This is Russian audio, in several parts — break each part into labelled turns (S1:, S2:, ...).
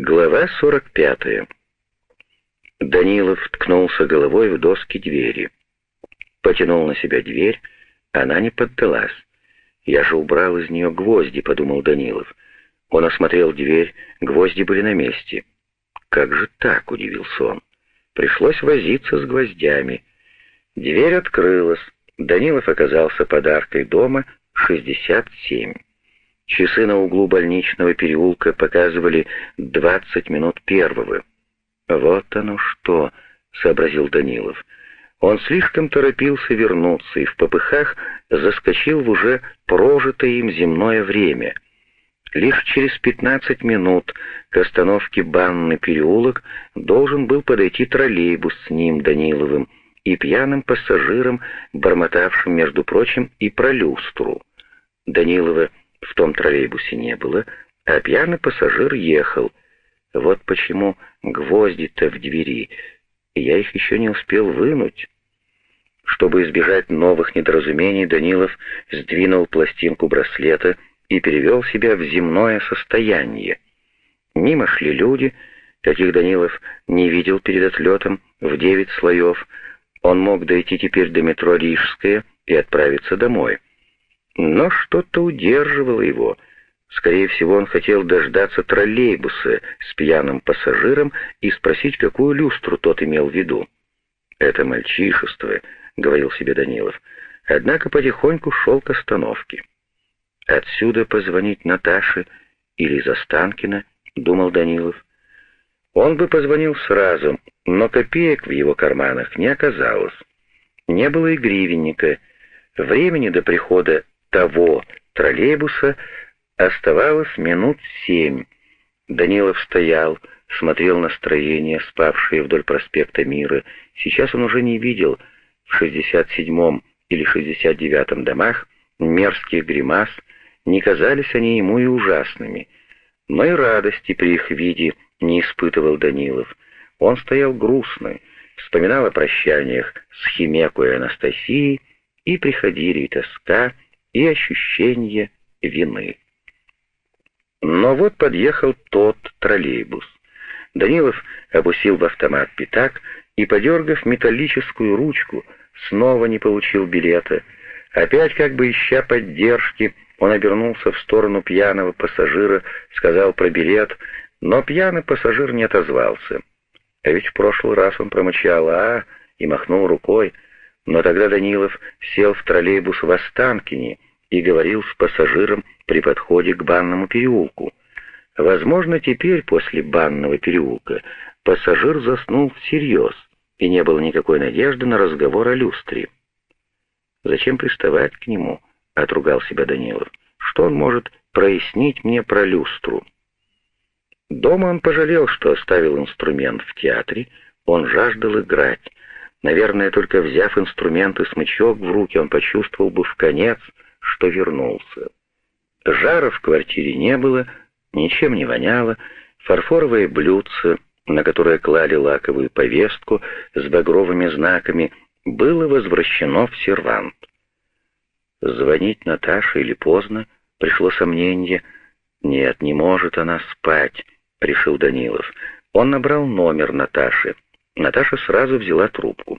S1: Глава 45. Данилов ткнулся головой в доски двери. Потянул на себя дверь, она не поддалась. «Я же убрал из нее гвозди», — подумал Данилов. Он осмотрел дверь, гвозди были на месте. «Как же так?» — удивился он. Пришлось возиться с гвоздями. Дверь открылась. Данилов оказался подаркой дома 67. Часы на углу больничного переулка показывали двадцать минут первого. «Вот оно что!» — сообразил Данилов. Он слишком торопился вернуться и в попыхах заскочил в уже прожитое им земное время. Лишь через пятнадцать минут к остановке Банный переулок должен был подойти троллейбус с ним, Даниловым, и пьяным пассажиром, бормотавшим, между прочим, и про люстру. Данилова в том троллейбусе не было, а пьяный пассажир ехал. Вот почему гвозди-то в двери. Я их еще не успел вынуть. Чтобы избежать новых недоразумений, Данилов сдвинул пластинку браслета и перевел себя в земное состояние. Мимо шли люди, каких Данилов не видел перед отлетом, в девять слоев. Он мог дойти теперь до метро Рижское и отправиться домой. Но что-то удерживало его. Скорее всего, он хотел дождаться троллейбуса с пьяным пассажиром и спросить, какую люстру тот имел в виду. «Это мальчишество», — говорил себе Данилов. Однако потихоньку шел к остановке. «Отсюда позвонить Наташе или Застанкина», — думал Данилов. Он бы позвонил сразу, но копеек в его карманах не оказалось. Не было и гривенника. Времени до прихода того троллейбуса оставалось минут семь. Данилов стоял, смотрел на строения, спавшие вдоль проспекта Мира. Сейчас он уже не видел в 67-м или 69-м домах мерзких гримас, не казались они ему и ужасными. Но и радости при их виде не испытывал Данилов. Он стоял грустный, вспоминал о прощаниях с Химеку и Анастасией, и приходили и тоска, и ощущение вины. Но вот подъехал тот троллейбус. Данилов опустил в автомат пятак и, подергав металлическую ручку, снова не получил билета. Опять, как бы ища поддержки, он обернулся в сторону пьяного пассажира, сказал про билет, но пьяный пассажир не отозвался. А ведь в прошлый раз он промычал «а» и махнул рукой, но тогда Данилов сел в троллейбус в Останкине и говорил с пассажиром при подходе к банному переулку. Возможно, теперь, после банного переулка, пассажир заснул всерьез, и не было никакой надежды на разговор о люстре. «Зачем приставать к нему?» — отругал себя Данилов. «Что он может прояснить мне про люстру?» Дома он пожалел, что оставил инструмент в театре, он жаждал играть. Наверное, только взяв инструмент и смычок в руки, он почувствовал бы в конец, что вернулся. Жара в квартире не было, ничем не воняло, фарфоровое блюдце, на которое клали лаковую повестку с багровыми знаками, было возвращено в сервант. Звонить Наташе или поздно, пришло сомнение. «Нет, не может она спать», — решил Данилов. Он набрал номер Наташи. Наташа сразу взяла трубку.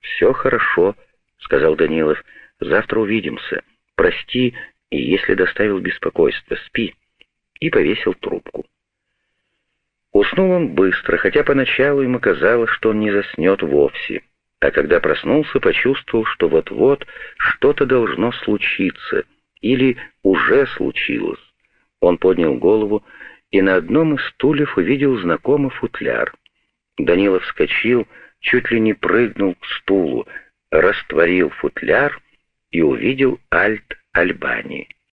S1: «Все хорошо», — сказал Данилов. «Завтра увидимся. Прости, если доставил беспокойство, спи». И повесил трубку. Уснул он быстро, хотя поначалу ему казалось, что он не заснет вовсе. А когда проснулся, почувствовал, что вот-вот что-то должно случиться или уже случилось. Он поднял голову и на одном из стульев увидел знакомый футляр — Данилов вскочил, чуть ли не прыгнул к стулу, растворил футляр и увидел альт Альбании.